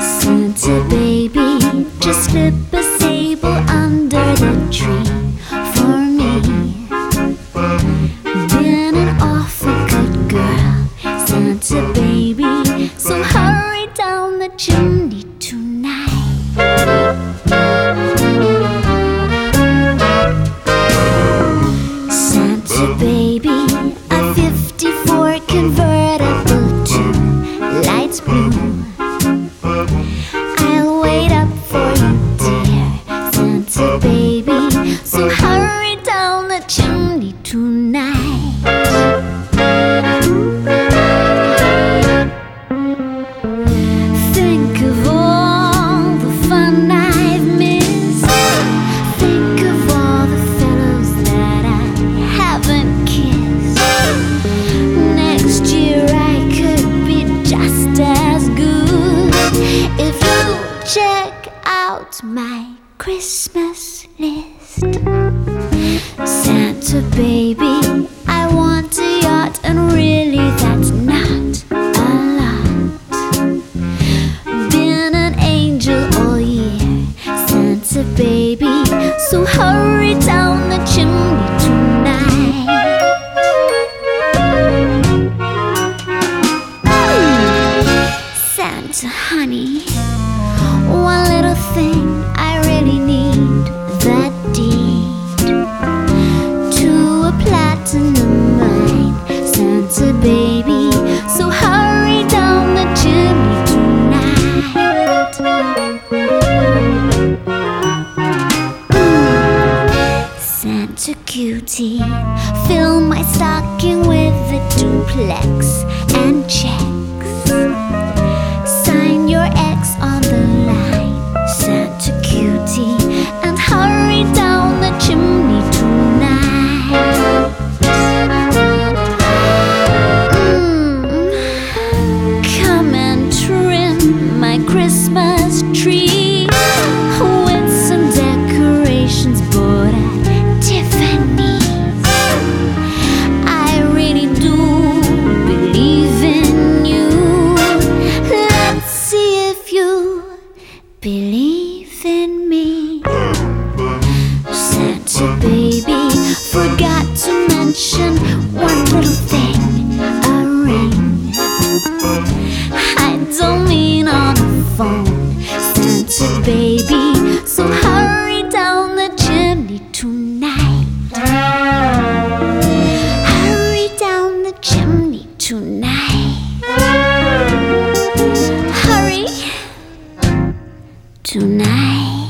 Santa baby, just slip a sable under the tree for me. Been an awful good girl, Santa baby, so hurry down the chimney. Christmas list. Santa baby, I want a yacht, and really that's not a lot. Been an angel all year, Santa baby. So hurry down the chimney tonight. Santa honey, one little thing I really need that deed to a platinum mine, Santa baby. So hurry down the chimney tonight. Santa cutie, fill my stocking with a duplex and checks. Believe in me. Santa baby, forgot to mention tonight.